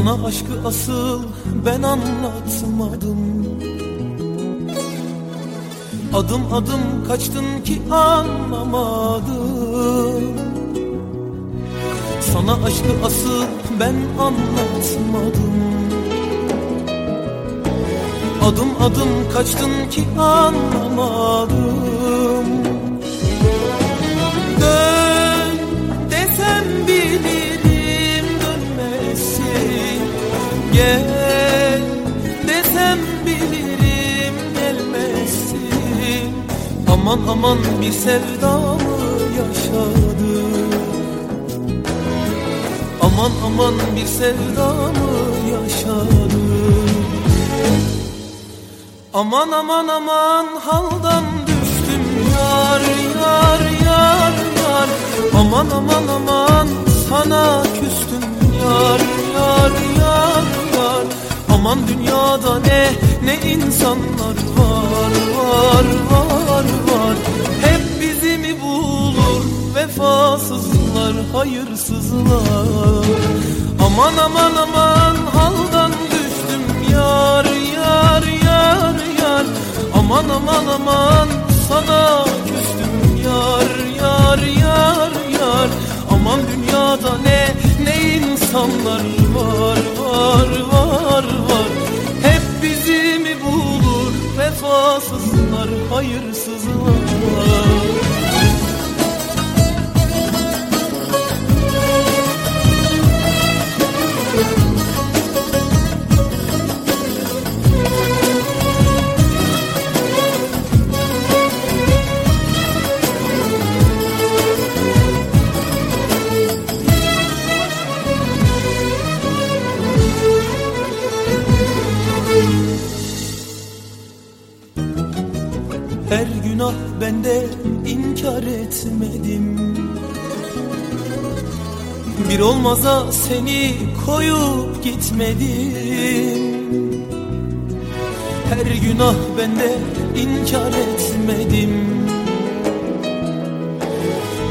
Sana aşkı asıl ben anlatmadım. Adım adım kaçtın ki anlamadım. Sana aşkı asıl ben anlatmadım. Adım adım kaçtın ki anlamadım. Dön Aman aman bir sevdamı yaşadım Aman aman bir sevdamı yaşadım Aman aman aman haldan düştüm yar yar yar yar. Aman aman aman sana küstüm yar yar yar yar. Aman dünyada ne ne insanlar var var var. Hep bizi mi bulur vefasızlar hayırsızlar? Aman aman aman haldan düştüm yar yar yar yar. Aman aman aman sana küstüm yar yar yar yar. Aman dünyada ne ne insanlar var var var var vefasızlar hayırsızlar günah bende inkar etmedim. Bir olmaza seni koyup gitmedim. Her günah bende inkar etmedim.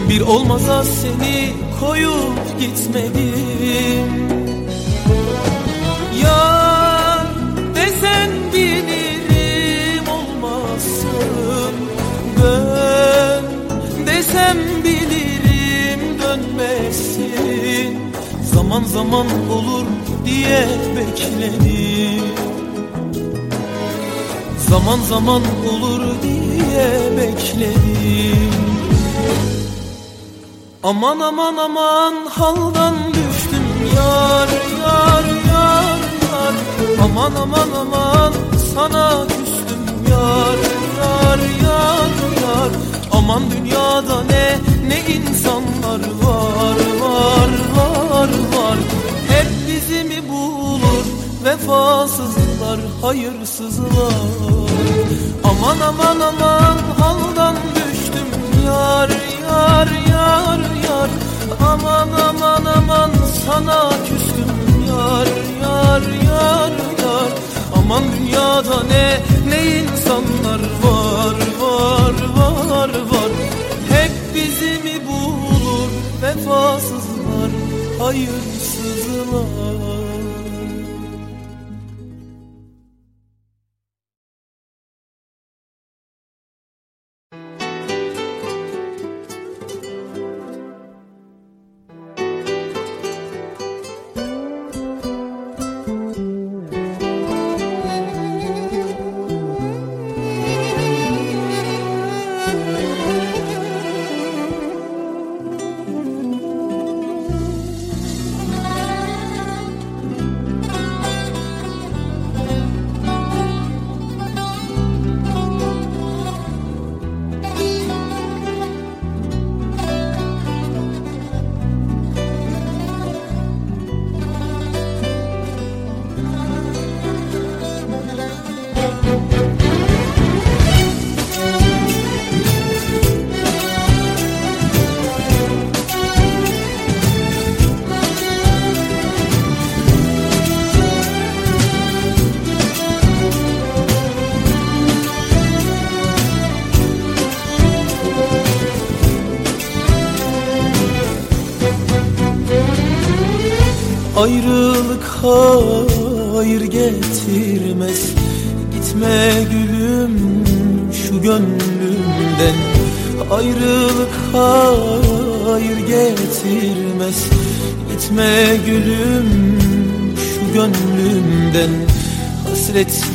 Bir olmaza seni koyup gitmedim desem bilirim dönmesin Zaman zaman olur diye bekledim Zaman zaman olur diye bekledim Aman aman aman haldan düştüm. Yar yar yar yar. Aman aman aman sana küstüm. Yar yar yar yar Aman dünyada ne ne insanlar var var var var. Hep bizi mi bulur vefasızlar hayırsızlar? Aman aman aman haldan düştüm yar yar yar yar. Aman aman aman sana küstüm yar yar yar yar Aman dünyada ne ne insanlar var var var var. Hep bizi mi bulur vefasızlar hayırsızlar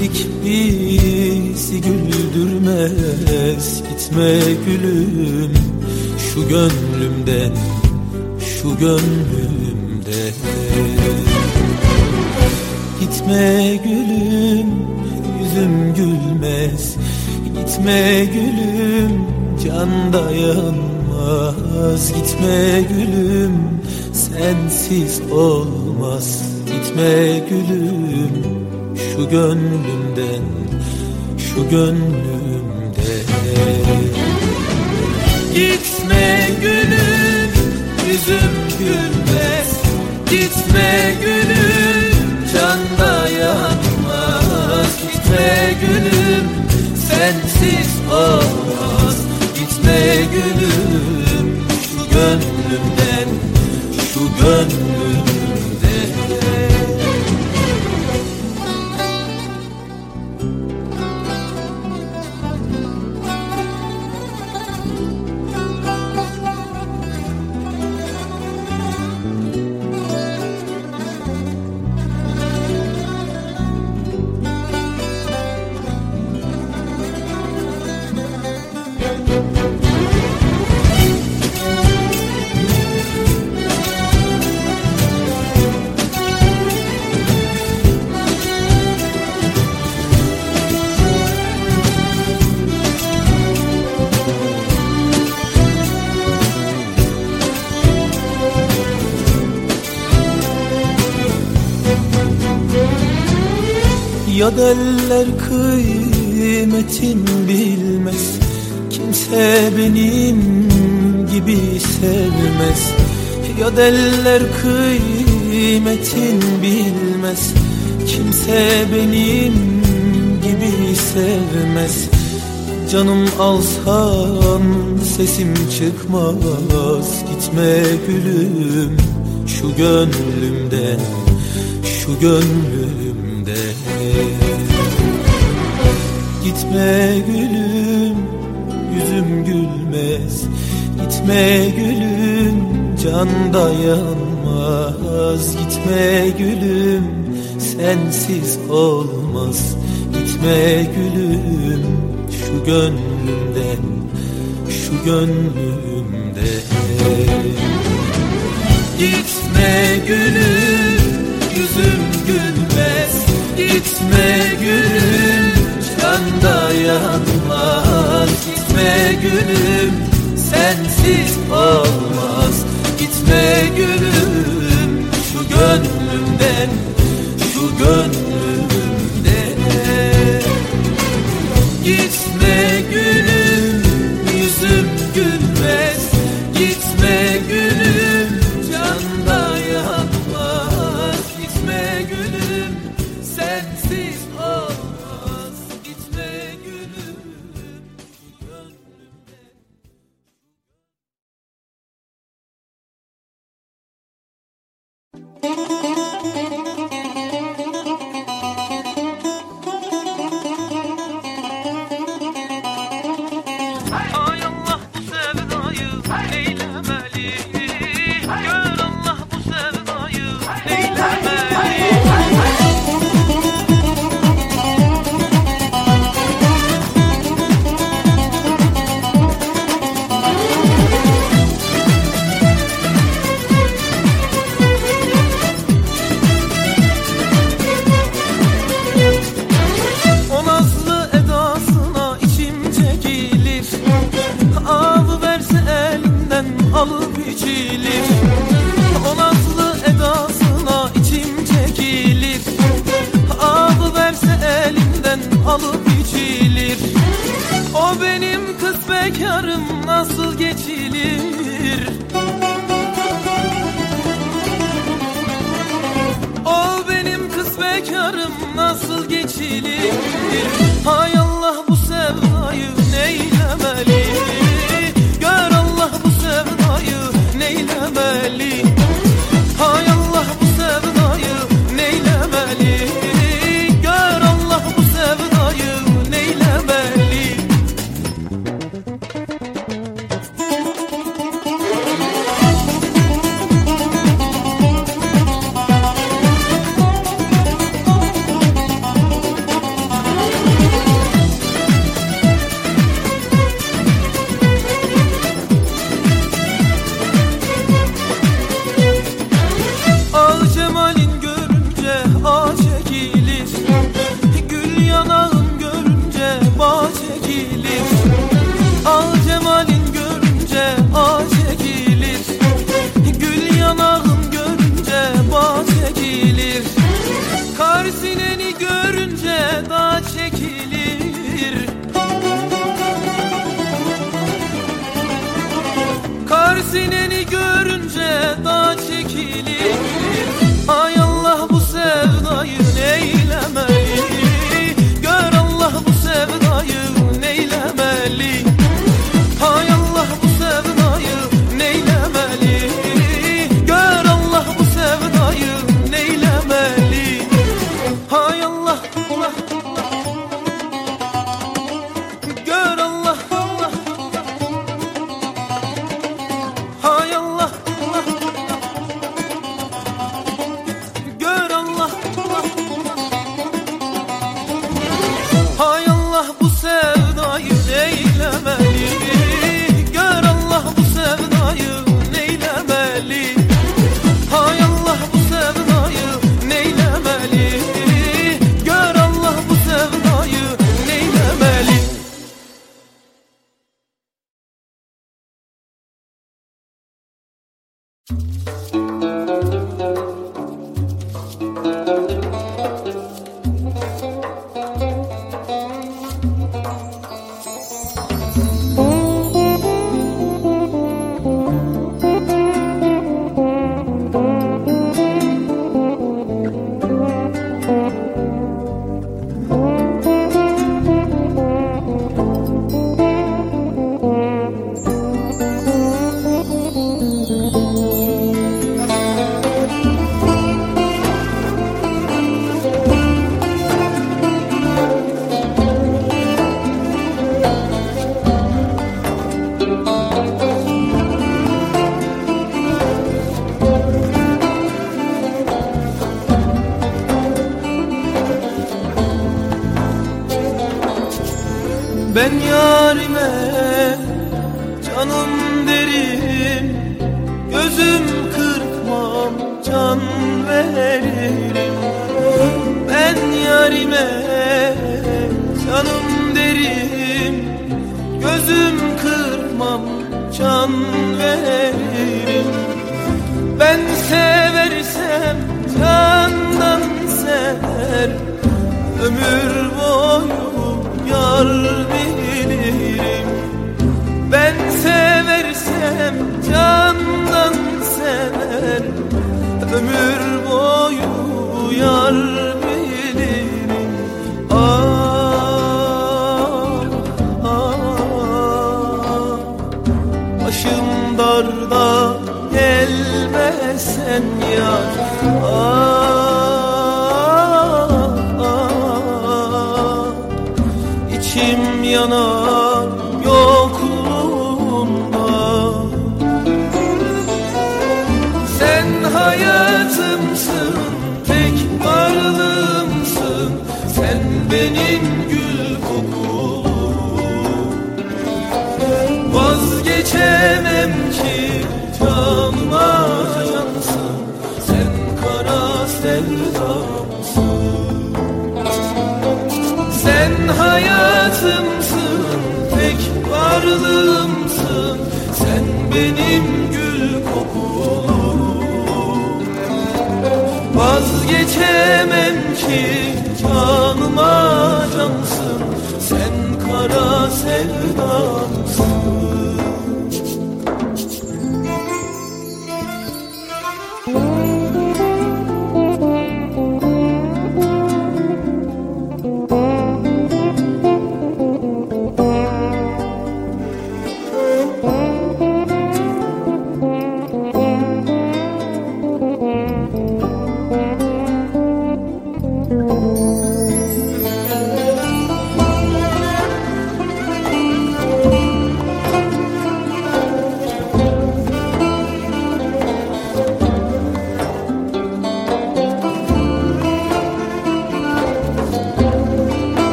Hasretlik bizi güldürmez Gitme gülüm. Şu gönlümden Şu gönlümden. Gitme gülüm yüzüm gülmez. Gitme gülüm can dayanmaz Gitme gülüm sensiz olmaz. Gitme gülüm şu gönlümden Şu gönlümden. Gitme gülüm yüzüm gülmez. Gitme gülüm can dayanmaz Gitme gülüm sensiz olmaz. Gitme gülüm şu gönlümden Şu gönlümden Ya derler kıymetin bilmez. Kimse benim gibi sevmez. Ya derler kıymetin bilmez. Kimse benim gibi sevmez. Canım alsan sesim çıkmaz. Gitme gülüm şu gönlümden Şu gönlümden Gitme gülüm yüzüm gülmez. Gitme gülüm can dayanmaz Gitme gülüm sensiz olmaz. Gitme gülüm şu gönlümden Şu gönlümden. Gitme gülüm yüzüm gülmez. Gitme gülüm can dayanmaz Gitme gülüm sensiz olmaz. Gitme gülüm şu gönlümden Şu gönlümden. Gitme gülüm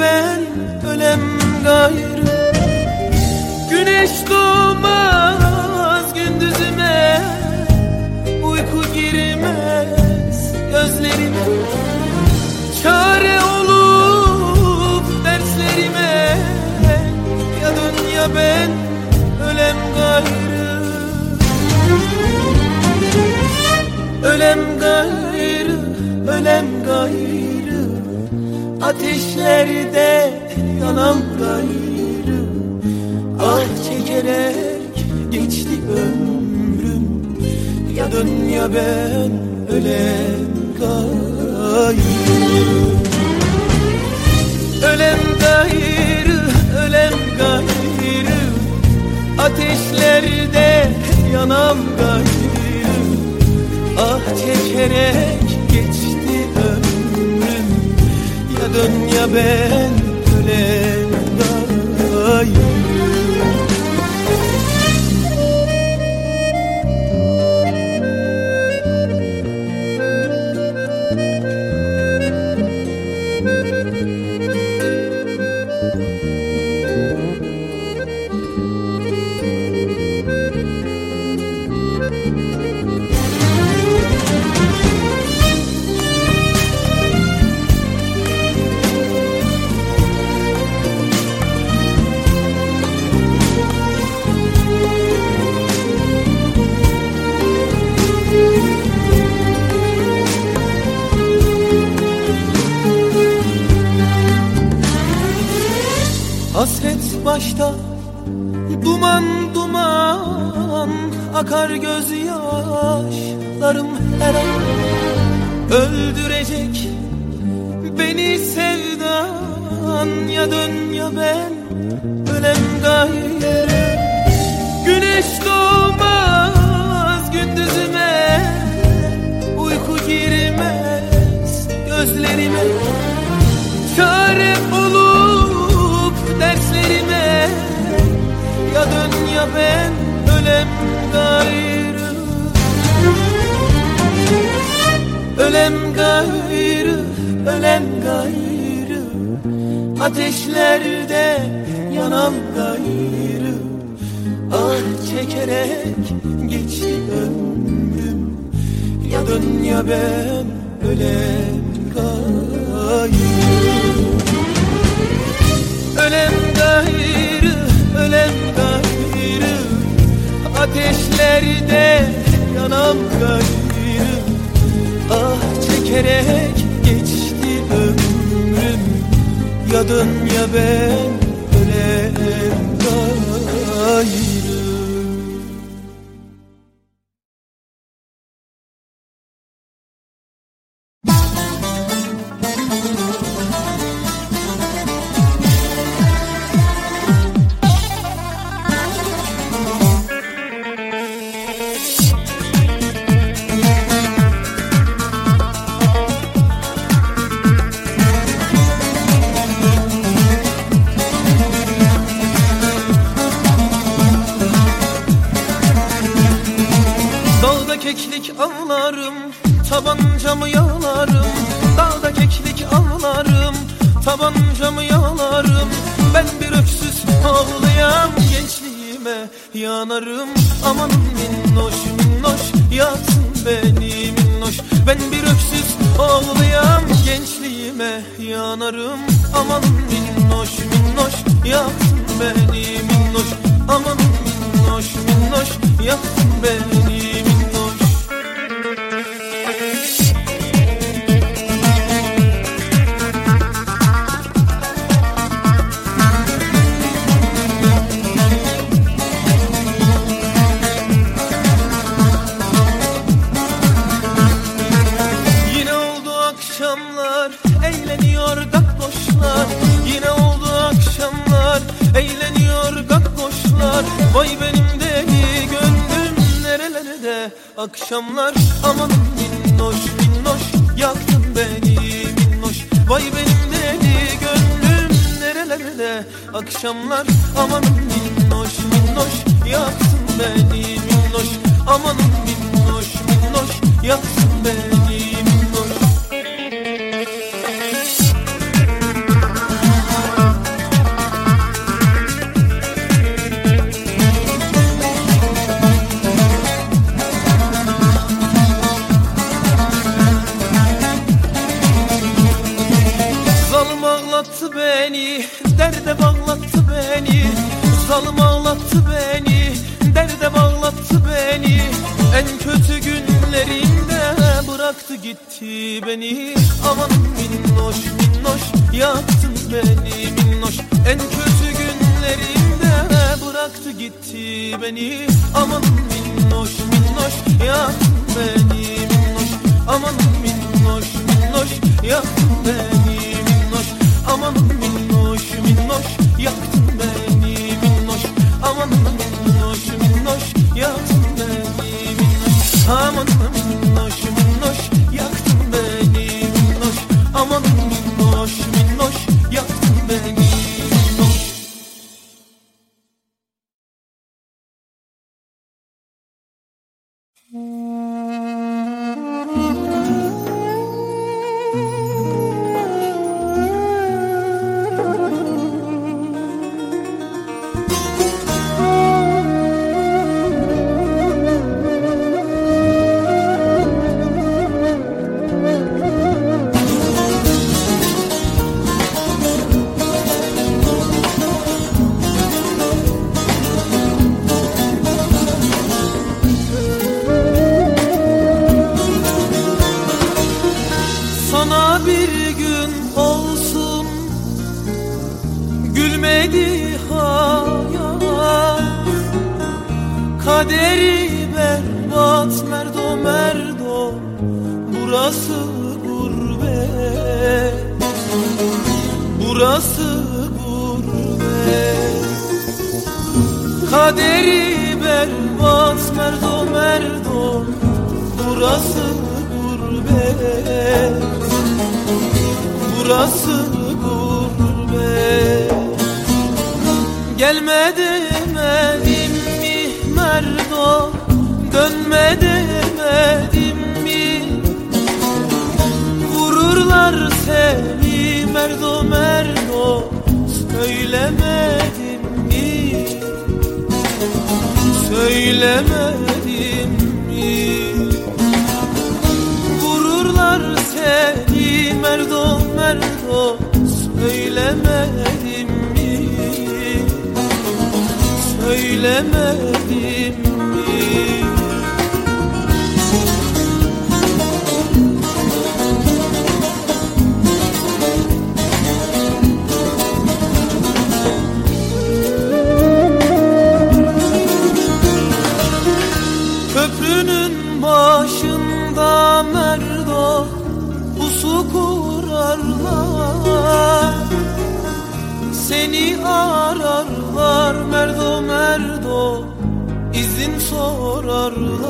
ben ölem gayrı Ateşlerde yanam gayrı Ah çekerek geçti ömrüm. Ya dön ya ben ölem gayrı. Ölem gayrı, ölem gayrı Ateşlerde yanam gayrı. Ah çekerek geçti dön ya ben ölem başta duman duman Akar gözyaşlarım her an. Öldürecek beni sevdan Ya dön ya ben ölem gayrı. Güneş doğmaz gündüzüme Uyku girmez gözlerime. Çare ben ölem gayrı. Ölem gayrı, ölem gayrı. Ateşlerde yanam gayrı. Ah çekerek geçti ömrüm. Ya dön ya ben ölem gayrı. Ölem gayrı, ölem gayrı Ateşlerde yanam gayrı Ah çekerek geçti ömrüm. Ya dön ya ben ölem gayrı gençliğime yanarım. Amanın minnoş minnoş yaksın beni minnoş. Amanın minnoş minnoş yaksın woman bıraktı gitti beni. Aman minnoş minnoş yaktın beni minnoş. En kötü günlerinde bıraktı gitti beni. Aman minnoş minnoş yaktın beni minnoş. Aman minnoş minnoş yaktın beni minnoş. Aman minnoş minnoş yaktın beni minnoş. Aman minnoş minnoş yaktın beni minnoş. Aman minnoş Burası gurbet. Burası gurbet. Kaderi berbat merdo merdo. Burası gurbet. Burası gurbet. Gelme demedim mi merdo. Dönme demedim Vururlar seni merdo merdo Söylemedim mi? Söylemedim mi? Vururlar seni merdo merdo Söylemedim mi? Söylemedim mi Seni ararlar merdo merdo izin sorarlar.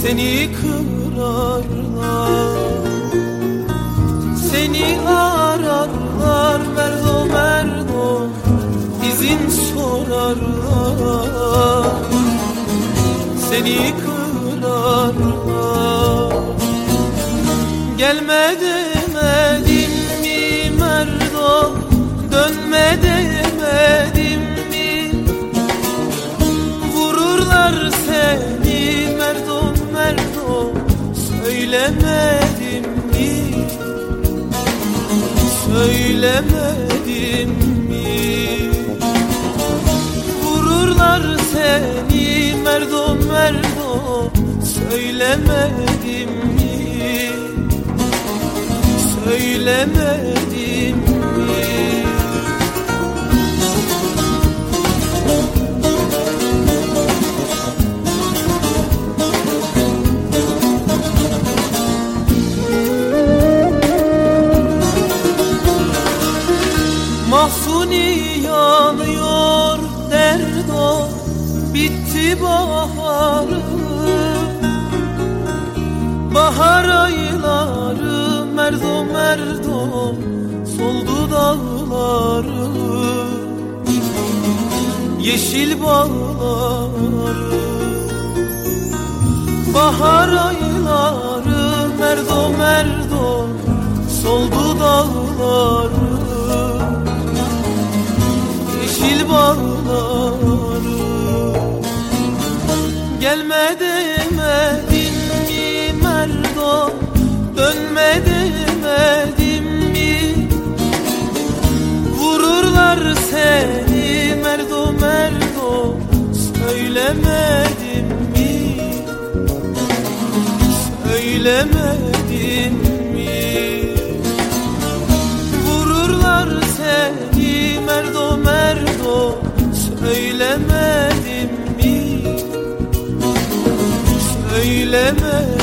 Seni kırarlar Seni ararlar merdo merdo izin sorarlar. Seni kırarlar Gelme merdo Dönme demedim mi? Vururlar seni merdo merdo Söylemedim mi? Söylemedim mi? Vururlar seni merdo merdo Söylemedim mi? Söylemedim Mahsuni yanıyor derdo Bitti baharı. Bahar ayları merdo merdo Soldu dağları. Yeşil bağları. Bahar ayları Söylemedim mi? Söylemedim mi? Vururlar seni merdo merdo. Söylemedim mi? Söylemedim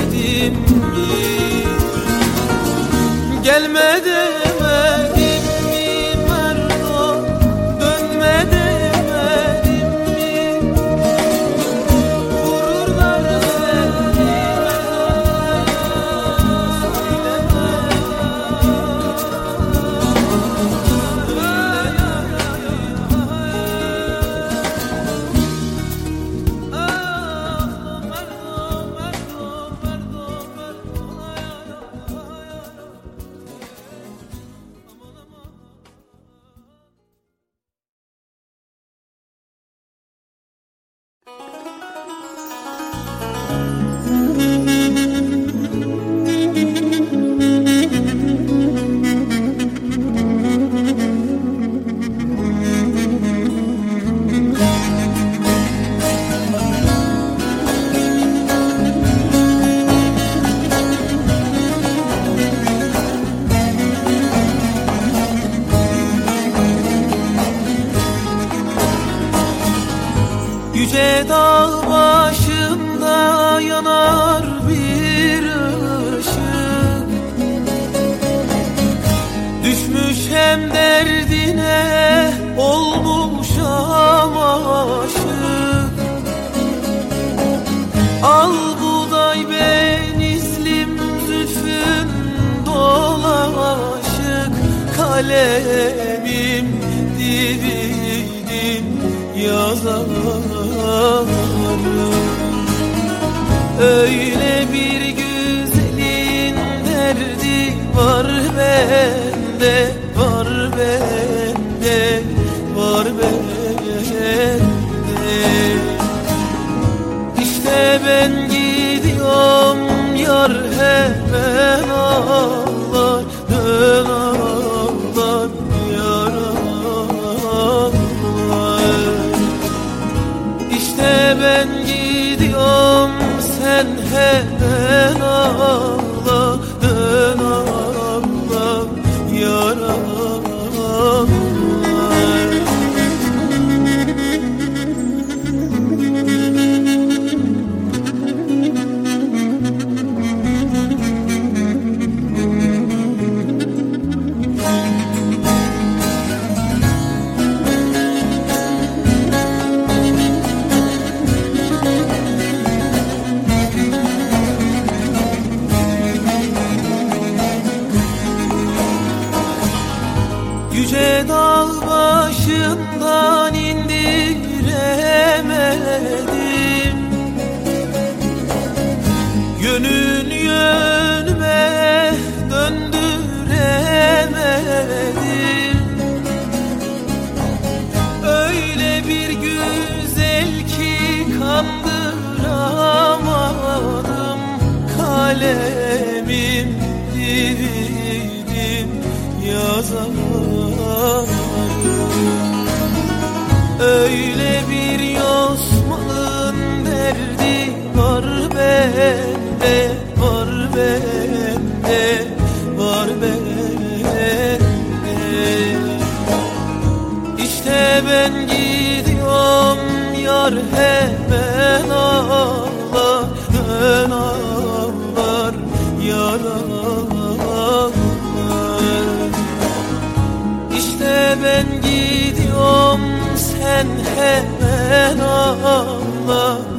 sen hemen ağla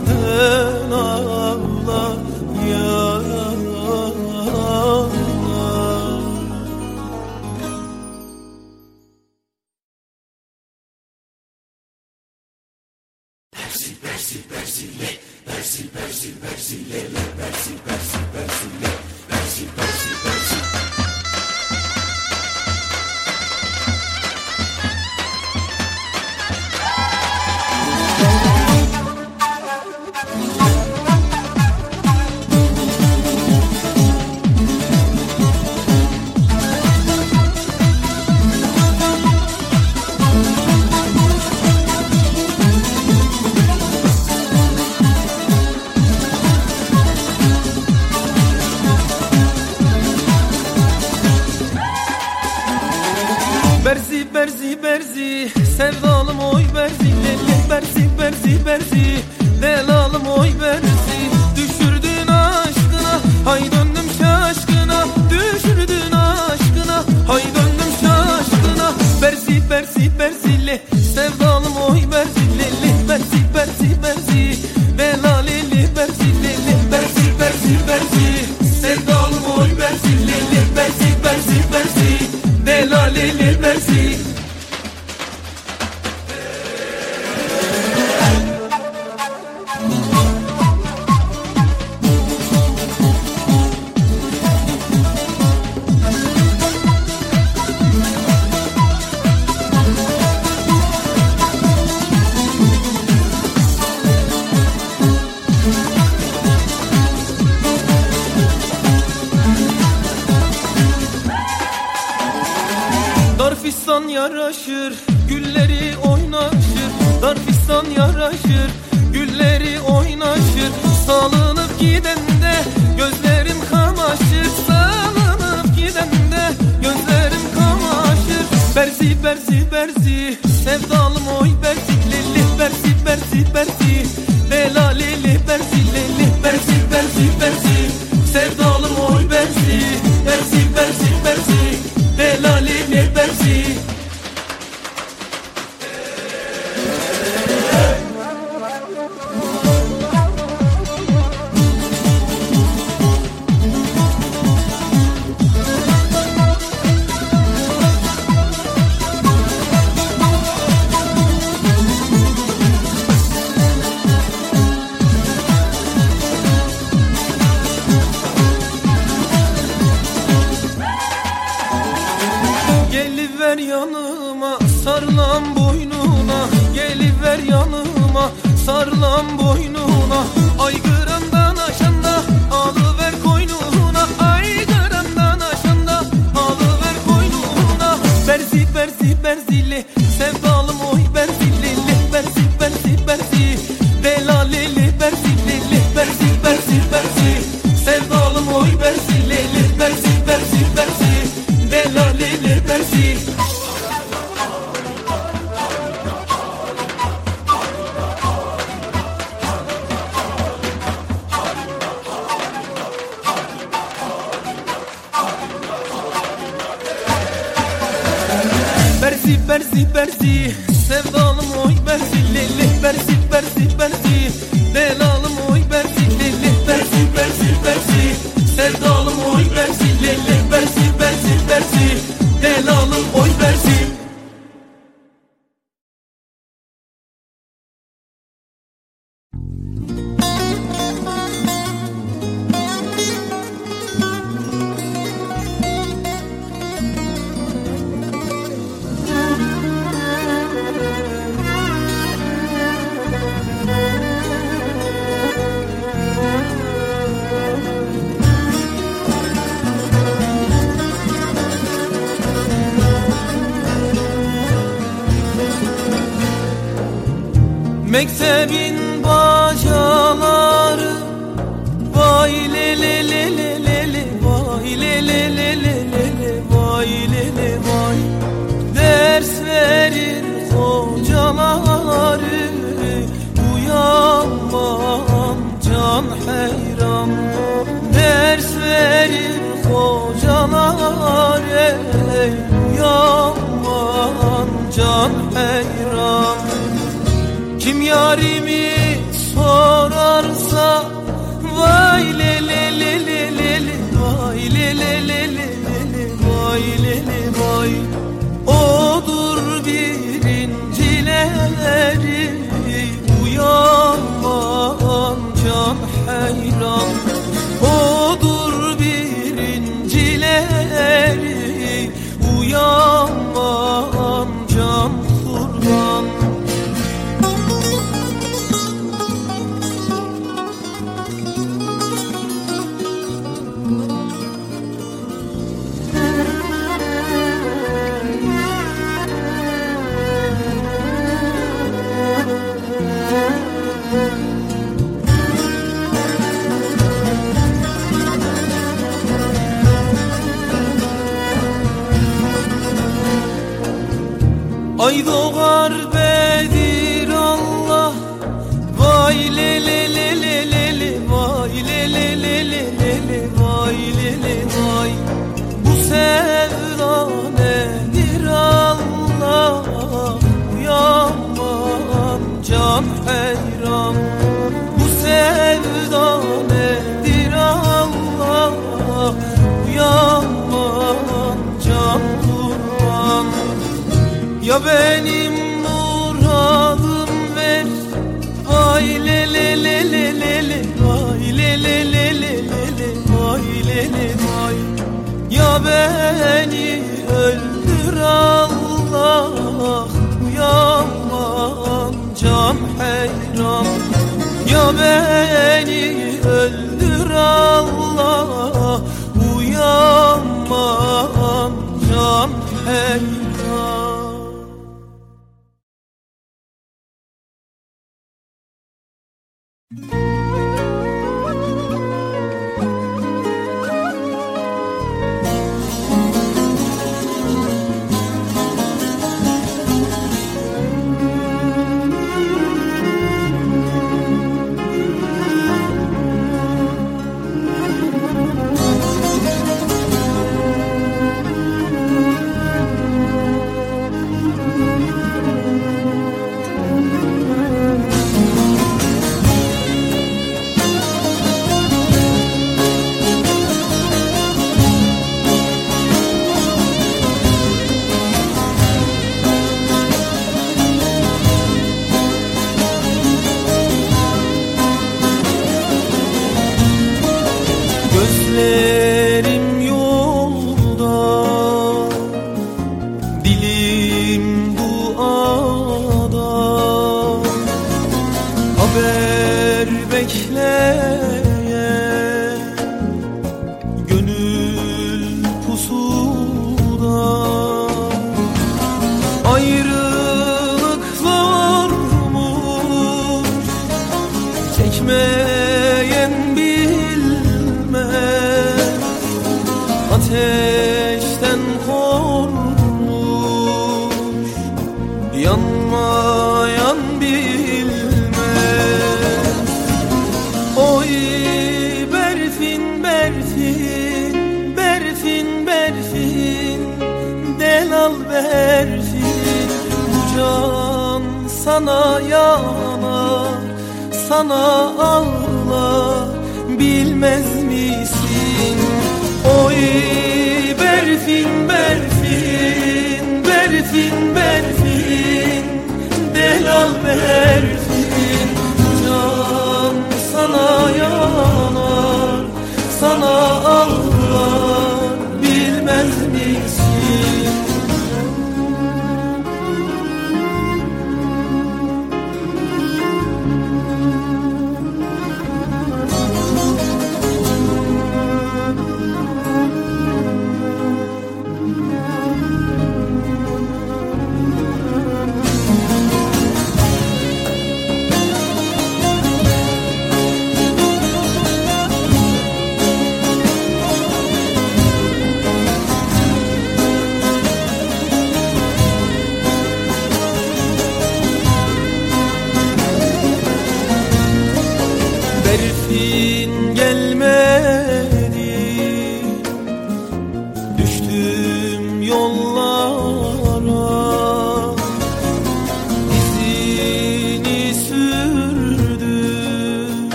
See. Geliver yanıma sarılan boynuna. Geliver yanıma Sarılan boynuna. Aygırandan aşanda Alıver koynuna. Aygırandan aşanda Alıver koynuna. Berzi berzi berzili Sevdalım Mektebin bacaları Vay le le le le le le Vay le le le le le le Vay le le vay. Ders verir hocaları Uyanmam can hayran. Ders verir hocaları Uyanmam can hayran kim yarimi sorarsa Vay le le le le le Vay le le le doğar Bedir ya benim muradım ver Vay le le le le le le Vay le le le le le le Vay le le vay Ya beni öldür Allah Uyanmam can hayran Ya beni öldür Allah her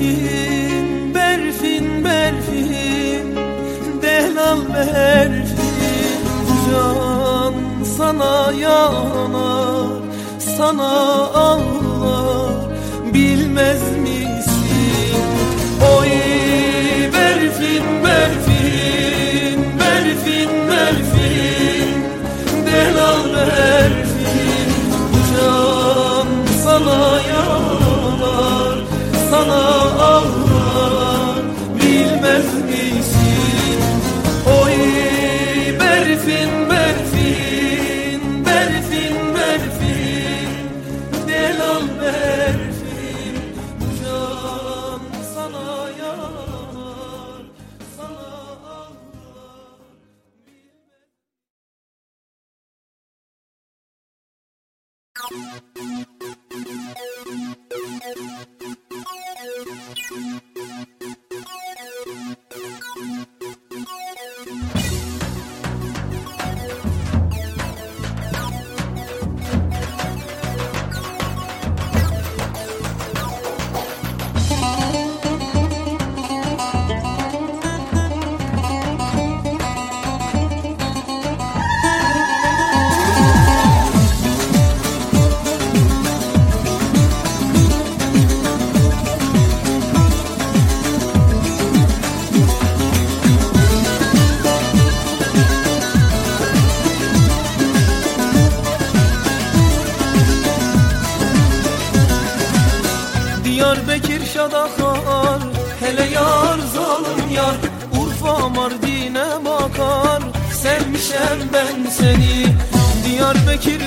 berfin, berfin, berfin Delal berfin. Can sana yanar, sana ağlar. Bilmez misin? Oy berfin, berfin, berfin, berfin. Delal berfin. Bekir